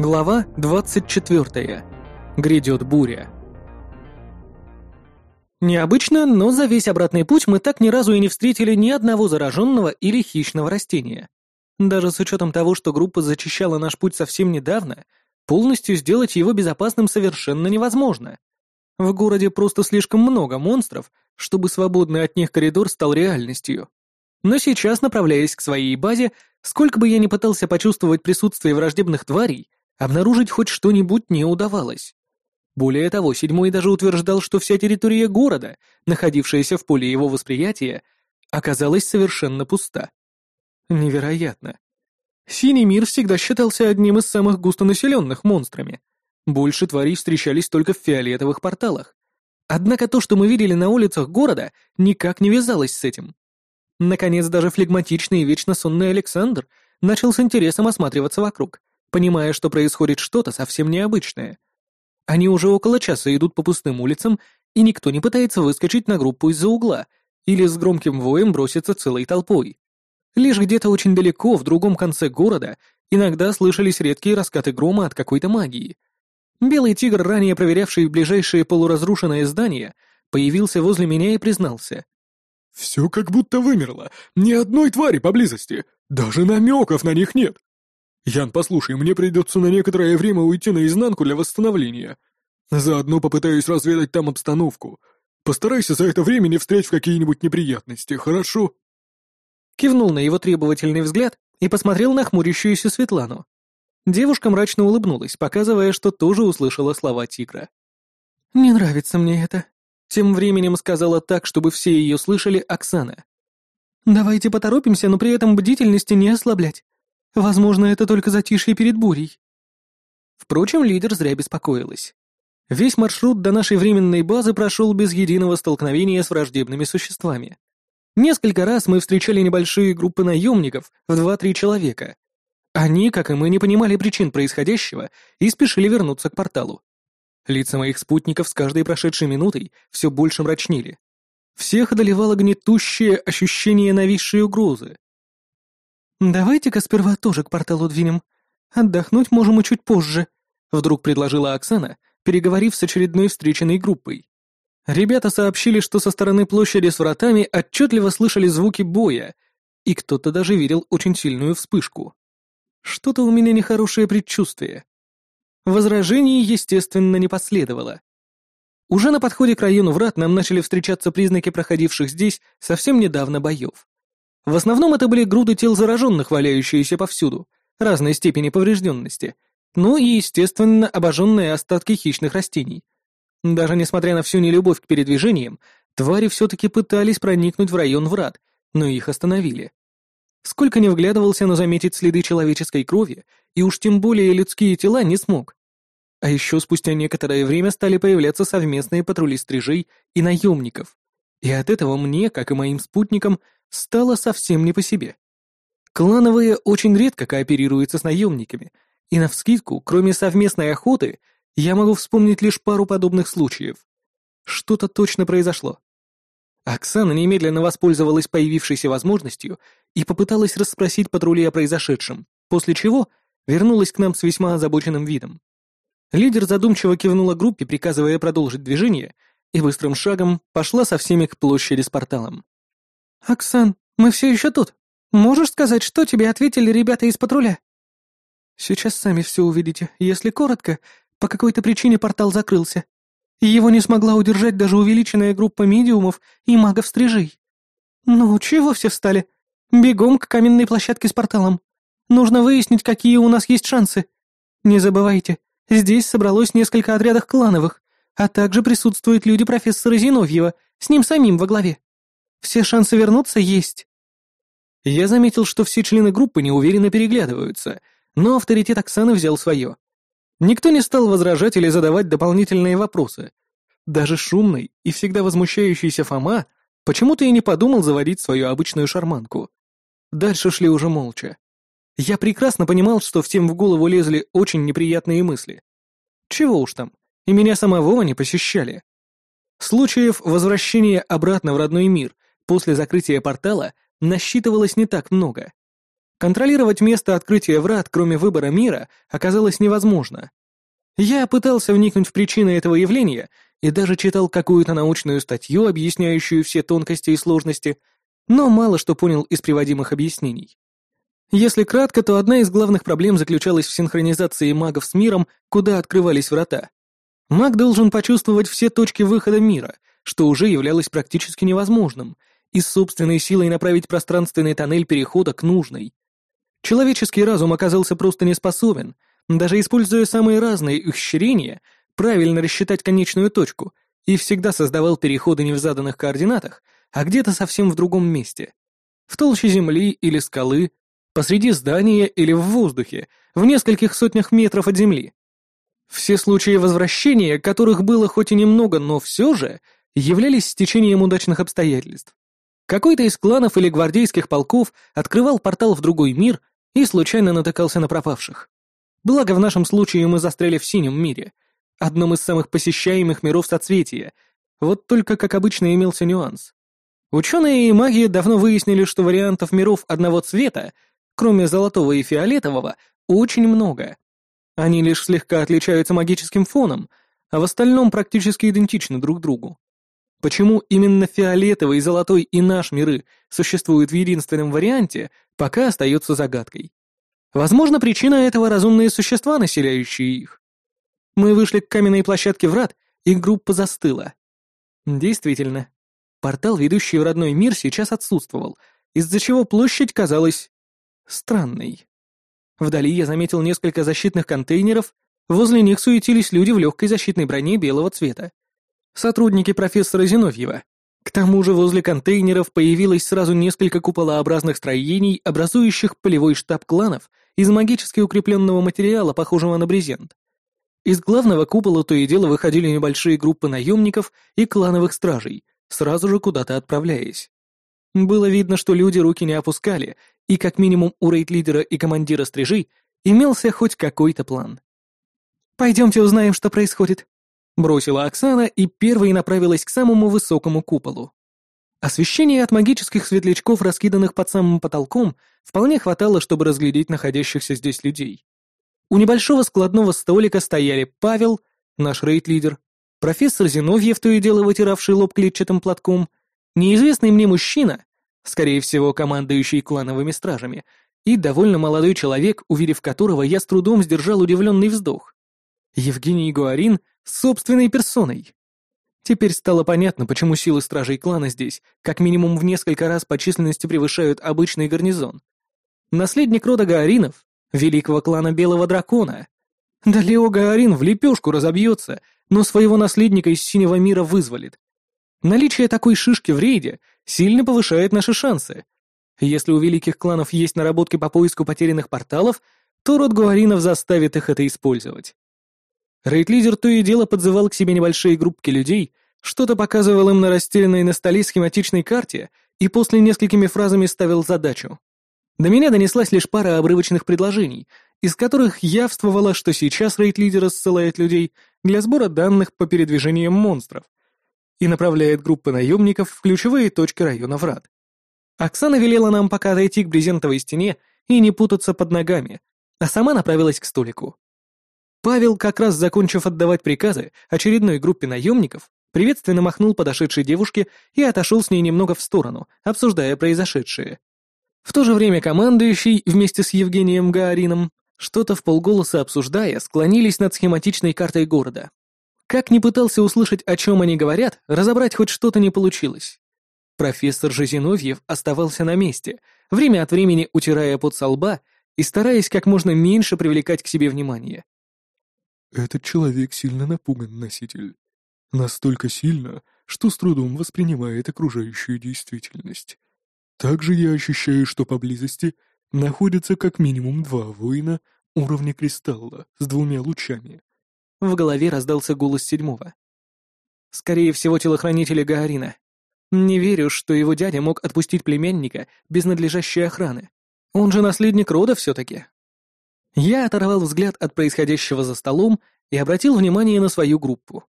Глава 24. Грядет буря. Необычно, но за весь обратный путь мы так ни разу и не встретили ни одного зараженного или хищного растения. Даже с учетом того, что группа зачищала наш путь совсем недавно, полностью сделать его безопасным совершенно невозможно. В городе просто слишком много монстров, чтобы свободный от них коридор стал реальностью. Но сейчас, направляясь к своей базе, сколько бы я ни пытался почувствовать присутствие враждебных тварей, обнаружить хоть что-нибудь не удавалось. Более того, седьмой даже утверждал, что вся территория города, находившаяся в поле его восприятия, оказалась совершенно пуста. Невероятно. Синий мир всегда считался одним из самых густонаселенных монстрами. Больше тварей встречались только в фиолетовых порталах. Однако то, что мы видели на улицах города, никак не вязалось с этим. Наконец, даже флегматичный и вечно сонный Александр начал с интересом осматриваться вокруг, понимая, что происходит что-то совсем необычное. Они уже около часа идут по пустым улицам, и никто не пытается выскочить на группу из-за угла или с громким воем броситься целой толпой. Лишь где-то очень далеко, в другом конце города, иногда слышались редкие раскаты грома от какой-то магии. Белый тигр, ранее проверявший ближайшие полуразрушенные здания, появился возле меня и признался. Все как будто вымерло. Ни одной твари поблизости. Даже намеков на них нет. Ян, послушай, мне придется на некоторое время уйти наизнанку для восстановления. Заодно попытаюсь разведать там обстановку. Постарайся за это время не встретить в какие-нибудь неприятности, хорошо?» Кивнул на его требовательный взгляд и посмотрел на хмурящуюся Светлану. Девушка мрачно улыбнулась, показывая, что тоже услышала слова тигра. «Не нравится мне это», тем временем сказала так, чтобы все ее слышали Оксана. «Давайте поторопимся, но при этом бдительности не ослаблять. Возможно, это только затишье перед бурей». Впрочем, лидер зря беспокоилась. Весь маршрут до нашей временной базы прошел без единого столкновения с враждебными существами. Несколько раз мы встречали небольшие группы наемников в два-три человека. Они, как и мы, не понимали причин происходящего и спешили вернуться к порталу. Лица моих спутников с каждой прошедшей минутой все больше мрачнели. Всех одолевало гнетущее ощущение нависшей угрозы. «Давайте-ка сперва тоже к порталу двинем. Отдохнуть можем и чуть позже», — вдруг предложила Оксана, переговорив с очередной встреченной группой. Ребята сообщили, что со стороны площади с вратами отчетливо слышали звуки боя, и кто-то даже видел очень сильную вспышку. Что-то у меня нехорошее предчувствие. Возражений, естественно, не последовало. Уже на подходе к району врат нам начали встречаться признаки проходивших здесь совсем недавно боев. В основном это были груды тел зараженных, валяющиеся повсюду, разной степени поврежденности, ну и, естественно, обожженные остатки хищных растений. Даже несмотря на всю нелюбовь к передвижениям, твари все-таки пытались проникнуть в район врат, но их остановили. Сколько не вглядывался, но заметить следы человеческой крови, и уж тем более людские тела, не смог. А еще спустя некоторое время стали появляться совместные патрули стрижей и наемников. И от этого мне, как и моим спутникам, стало совсем не по себе. Клановые очень редко кооперируются с наемниками, и навскидку, кроме совместной охоты, я могу вспомнить лишь пару подобных случаев. Что-то точно произошло. Оксана немедленно воспользовалась появившейся возможностью и попыталась расспросить патрули о произошедшем, после чего вернулась к нам с весьма озабоченным видом. Лидер задумчиво кивнула группе, приказывая продолжить движение, и быстрым шагом пошла со всеми к площади с порталом. «Оксан, мы все еще тут. Можешь сказать, что тебе ответили ребята из патруля?» «Сейчас сами все увидите. Если коротко, по какой-то причине портал закрылся. Его не смогла удержать даже увеличенная группа медиумов и магов-стрижей. Ну, чего все встали? Бегом к каменной площадке с порталом. Нужно выяснить, какие у нас есть шансы. Не забывайте, здесь собралось несколько отрядов клановых, а также присутствуют люди профессора Зиновьева, с ним самим во главе. Все шансы вернуться есть. Я заметил, что все члены группы неуверенно переглядываются, но авторитет Оксаны взял свое. Никто не стал возражать или задавать дополнительные вопросы. Даже шумный и всегда возмущающийся Фома почему-то и не подумал заводить свою обычную шарманку. Дальше шли уже молча. Я прекрасно понимал, что всем в голову лезли очень неприятные мысли. Чего уж там, и меня самого они посещали. Случаев возвращения обратно в родной мир после закрытия портала насчитывалось не так много. Контролировать место открытия врат, кроме выбора мира, оказалось невозможно. Я пытался вникнуть в причины этого явления и даже читал какую-то научную статью, объясняющую все тонкости и сложности, но мало что понял из приводимых объяснений. Если кратко, то одна из главных проблем заключалась в синхронизации магов с миром, куда открывались врата. Маг должен почувствовать все точки выхода мира, что уже являлось практически невозможным, и собственной силой направить пространственный тоннель перехода к нужной. Человеческий разум оказался просто не способен, даже используя самые разные ухищрения, правильно рассчитать конечную точку, и всегда создавал переходы не в заданных координатах, а где-то совсем в другом месте. В толще земли или скалы, посреди здания или в воздухе, в нескольких сотнях метров от земли. Все случаи возвращения, которых было хоть и немного, но все же, являлись стечением удачных обстоятельств. Какой-то из кланов или гвардейских полков открывал портал в другой мир и случайно натыкался на пропавших. Благо, в нашем случае мы застряли в синем мире, одном из самых посещаемых миров соцветия, вот только, как обычно, имелся нюанс. Ученые и маги давно выяснили, что вариантов миров одного цвета кроме золотого и фиолетового, очень много. Они лишь слегка отличаются магическим фоном, а в остальном практически идентичны друг другу. Почему именно фиолетовый, золотой и наш миры существуют в единственном варианте, пока остается загадкой. Возможно, причина этого разумные существа, населяющие их. Мы вышли к каменной площадке врат, и группа застыла. Действительно, портал, ведущий в родной мир, сейчас отсутствовал, из-за чего площадь казалась странный. Вдали я заметил несколько защитных контейнеров, возле них суетились люди в легкой защитной броне белого цвета. Сотрудники профессора Зиновьева. К тому же возле контейнеров появилось сразу несколько куполообразных строений, образующих полевой штаб кланов из магически укрепленного материала, похожего на брезент. Из главного купола то и дело выходили небольшие группы наемников и клановых стражей, сразу же куда-то отправляясь. Было видно, что люди руки не опускали, и как минимум у рейд-лидера и командира стрижей имелся хоть какой-то план. «Пойдемте узнаем, что происходит», — бросила Оксана и первой направилась к самому высокому куполу. Освещение от магических светлячков, раскиданных под самым потолком, вполне хватало, чтобы разглядеть находящихся здесь людей. У небольшого складного столика стояли Павел, наш рейд-лидер, профессор Зиновьев, то и дело вытиравший лоб клетчатым платком, неизвестный мне мужчина скорее всего, командующий клановыми стражами, и довольно молодой человек, увидев которого я с трудом сдержал удивленный вздох. Евгений Гуарин собственной персоной. Теперь стало понятно, почему силы стражей клана здесь как минимум в несколько раз по численности превышают обычный гарнизон. Наследник рода Гааринов, великого клана Белого Дракона. Да Лео Гаарин в лепешку разобьется, но своего наследника из Синего мира вызволит. Наличие такой шишки в рейде сильно повышает наши шансы. Если у великих кланов есть наработки по поиску потерянных порталов, то род Гуаринов заставит их это использовать. Рейд-лидер то и дело подзывал к себе небольшие группки людей, что-то показывал им на расстеленной на столе схематичной карте и после несколькими фразами ставил задачу. До меня донеслась лишь пара обрывочных предложений, из которых явствовало, что сейчас рейд-лидер ссылает людей для сбора данных по передвижениям монстров — и направляет группы наемников в ключевые точки района врат. Оксана велела нам пока дойти к брезентовой стене и не путаться под ногами, а сама направилась к столику. Павел, как раз закончив отдавать приказы очередной группе наемников, приветственно махнул подошедшей девушке и отошел с ней немного в сторону, обсуждая произошедшее. В то же время командующий вместе с Евгением Гаарином, что-то в полголоса обсуждая, склонились над схематичной картой города. Как ни пытался услышать, о чем они говорят, разобрать хоть что-то не получилось. Профессор же Зиновьев оставался на месте, время от времени утирая пот со лба и стараясь как можно меньше привлекать к себе внимание. «Этот человек сильно напуган, носитель. Настолько сильно, что с трудом воспринимает окружающую действительность. Также я ощущаю, что поблизости находятся как минимум два воина уровня кристалла с двумя лучами. В голове раздался голос седьмого. Скорее всего, телохранители Гаарина. Не верю, что его дядя мог отпустить племянника без надлежащей охраны. Он же наследник рода все-таки. Я оторвал взгляд от происходящего за столом и обратил внимание на свою группу.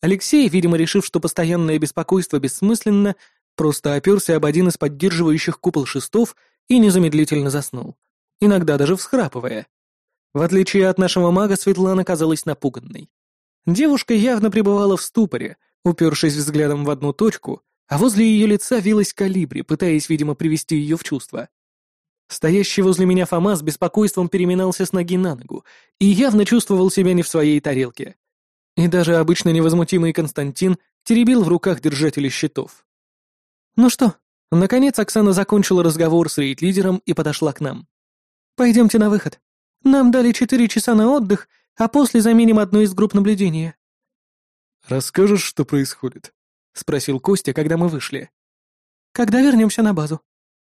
Алексей, видимо, решив, что постоянное беспокойство бессмысленно, просто оперся об один из поддерживающих купол шестов и незамедлительно заснул. иногда даже всхрапывая. В отличие от нашего мага, Светлана казалась напуганной. Девушка явно пребывала в ступоре, упершись взглядом в одну точку, а возле ее лица вилась калибри, пытаясь, видимо, привести ее в чувство. Стоящий возле меня Фома с беспокойством переминался с ноги на ногу и явно чувствовал себя не в своей тарелке. И даже обычно невозмутимый Константин теребил в руках держатели щитов. «Ну что?» Наконец Оксана закончила разговор с рейд-лидером и подошла к нам. «Пойдемте на выход. Нам дали четыре часа на отдых, а после заменим одну из групп наблюдения». «Расскажешь, что происходит?» — спросил Костя, когда мы вышли. «Когда вернемся на базу.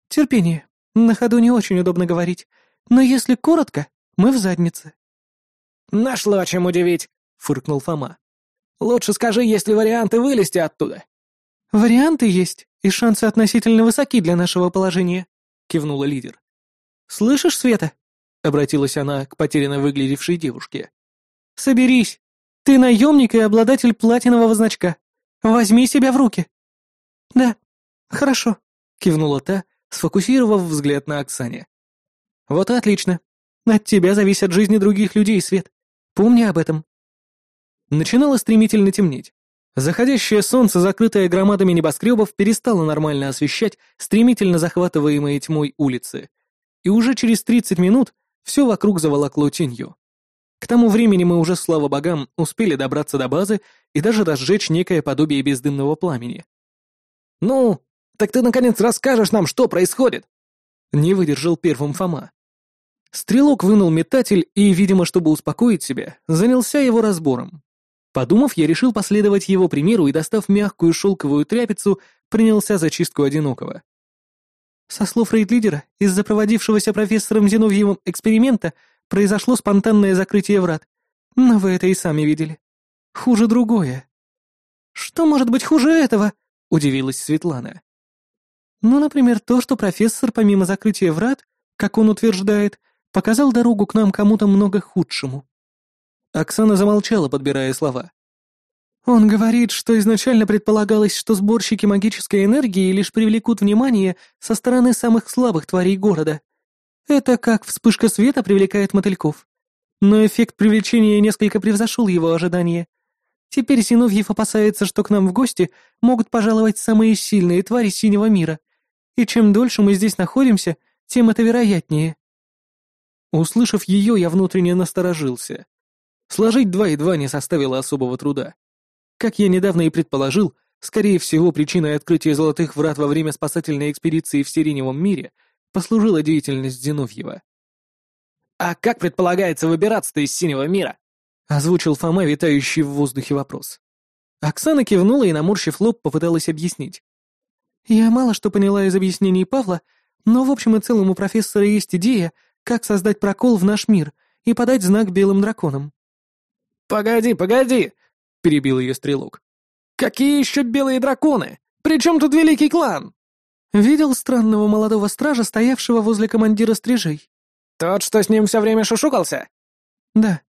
Терпение. На ходу не очень удобно говорить, но если коротко, мы в заднице». «Нашло чем удивить», — фыркнул Фома. «Лучше скажи, есть ли варианты вылезти оттуда?» «Варианты есть, и шансы относительно высоки для нашего положения», — кивнула лидер. «Слышишь, Света?» — обратилась она к потерянно выглядевшей девушке. «Соберись. Ты наемник и обладатель платинового значка. Возьми себя в руки». «Да, хорошо», — кивнула та, сфокусировав взгляд на Оксане. «Вот отлично. От тебя зависят жизни других людей, Свет. Помни об этом». Начинало стремительно темнеть. Заходящее солнце, закрытое громадами небоскребов, перестало нормально освещать стремительно захватываемые тьмой улицы. И уже через 30 минут все вокруг заволокло тенью. К тому времени мы уже, слава богам, успели добраться до базы и даже разжечь некое подобие бездымного пламени. «Ну, так ты, наконец, расскажешь нам, что происходит!» Не выдержал первым Фома. Стрелок вынул метатель и, видимо, чтобы успокоить себя, занялся его разбором. Подумав, я решил последовать его примеру и, достав мягкую шелковую тряпицу, принялся за чистку одинокого. Со слов рейд-лидера, из-за проводившегося профессором Зиновьевым эксперимента произошло спонтанное закрытие врат. Но вы это и сами видели. Хуже другое. «Что может быть хуже этого?» — удивилась Светлана. Ну, например, то, что профессор, помимо закрытия врат, как он утверждает, показал дорогу к нам кому-то много худшему. Оксана замолчала, подбирая слова. Он говорит, что изначально предполагалось, что сборщики магической энергии лишь привлекут внимание со стороны самых слабых тварей города. Это как вспышка света привлекает мотыльков. Но эффект привлечения несколько превзошел его ожидания. Теперь Зиновьев опасается, что к нам в гости могут пожаловать самые сильные твари синего мира. И чем дольше мы здесь находимся, тем это вероятнее. Услышав ее, я внутренне насторожился. Сложить два и два не составило особого труда. Как я недавно и предположил, скорее всего, причиной открытия золотых врат во время спасательной экспедиции в Сиреневом мире послужила деятельность Зиновьева. «А как предполагается выбираться-то из Синего мира?» — озвучил Фома, витающий в воздухе вопрос. Оксана кивнула и, наморщив лоб, попыталась объяснить. «Я мало что поняла из объяснений Павла, но в общем и целом у профессора есть идея, как создать прокол в наш мир и подать знак белым драконам». «Погоди, погоди!» — перебил ее стрелок. «Какие еще белые драконы? Причем тут великий клан?» «Видел странного молодого стража, стоявшего возле командира стрижей?» «Тот, что с ним все время шушукался?» «Да.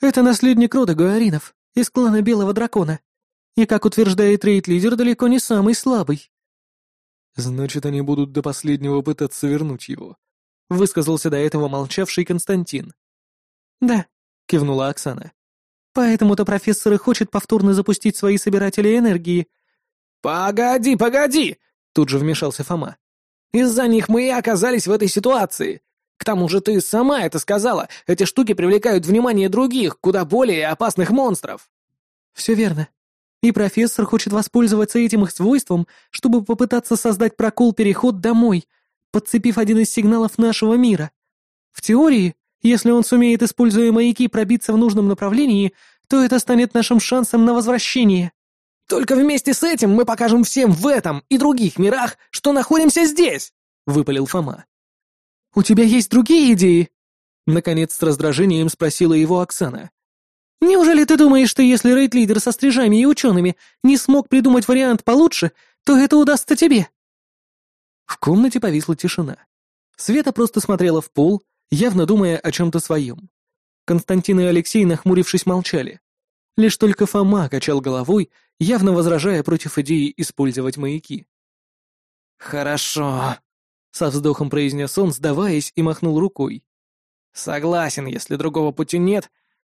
Это наследник рода Гуаринов, из клана Белого Дракона. И, как утверждает рейд-лидер, далеко не самый слабый». «Значит, они будут до последнего пытаться вернуть его», — высказался до этого молчавший Константин. «Да», — кивнула Оксана. Поэтому-то профессор и хочет повторно запустить свои собиратели энергии. «Погоди, погоди!» — тут же вмешался Фома. «Из-за них мы и оказались в этой ситуации. К тому же ты сама это сказала, эти штуки привлекают внимание других, куда более опасных монстров». «Все верно. И профессор хочет воспользоваться этим их свойством, чтобы попытаться создать прокол-переход домой, подцепив один из сигналов нашего мира. В теории, если он сумеет, используя маяки, пробиться в нужном направлении, то это станет нашим шансом на возвращение. Только вместе с этим мы покажем всем в этом и других мирах, что находимся здесь, выпалил Фома. У тебя есть другие идеи? Наконец с раздражением спросила его Оксана. Неужели ты думаешь, что если рейд-лидер со стрижами и учеными не смог придумать вариант получше, то это удастся тебе? В комнате повисла тишина. Света просто смотрела в пол, явно думая о чем-то своем. Константин и Алексей, нахмурившись, молчали. Лишь только Фома качал головой, явно возражая против идеи использовать маяки. «Хорошо», — со вздохом произнес он, сдаваясь и махнул рукой. Согласен, если другого пути нет,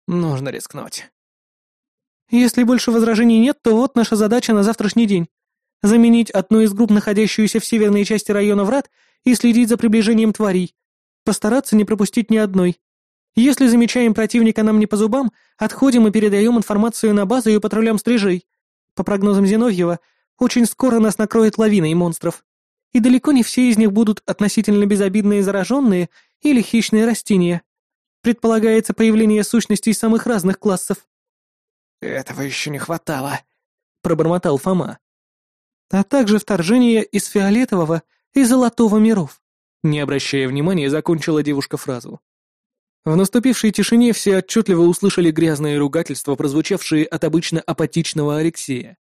нужно рискнуть. Если больше возражений нет, то вот наша задача на завтрашний день. Заменить одну из групп, находящуюся в северной части района врат, и следить за приближением тварей. Постараться не пропустить ни одной. Если замечаем противника нам не по зубам, отходим и передаем информацию на базу и патрулям стрижей. По прогнозам Зиновьева, очень скоро нас накроет лавиной монстров. И далеко не все из них будут относительно безобидные зараженные или хищные растения. Предполагается появление сущностей самых разных классов. «Этого еще не хватало», — пробормотал Фома. «А также вторжение из фиолетового и золотого миров», — не обращая внимания, закончила девушка фразу. В наступившей тишине все отчетливо услышали грязные ругательства, прозвучавшие от обычно апатичного Алексея.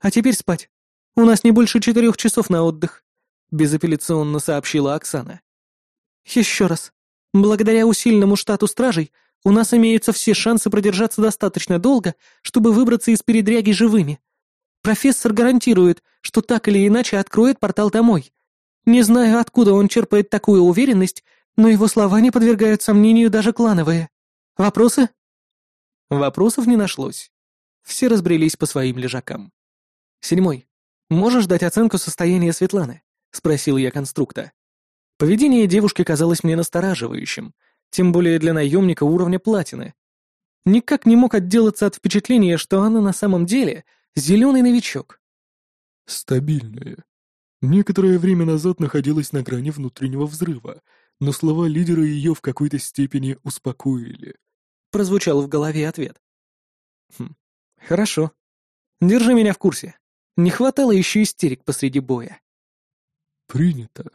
«А теперь спать. У нас не больше четырех часов на отдых», — безапелляционно сообщила Оксана. «Еще раз. Благодаря усиленному штату стражей у нас имеются все шансы продержаться достаточно долго, чтобы выбраться из передряги живыми. Профессор гарантирует, что так или иначе откроет портал домой. Не знаю, откуда он черпает такую уверенность, но его слова не подвергают сомнению даже клановые. Вопросы? Вопросов не нашлось. Все разбрелись по своим лежакам. Седьмой. Можешь дать оценку состояния Светланы? Спросил я конструкта. Поведение девушки казалось мне настораживающим, тем более для наемника уровня платины. Никак не мог отделаться от впечатления, что она на самом деле зеленый новичок. Стабильная. Некоторое время назад находилась на грани внутреннего взрыва, но слова лидера ее в какой-то степени успокоили. Прозвучал в голове ответ. Хм, хорошо. Держи меня в курсе. Не хватало еще истерик посреди боя. Принято.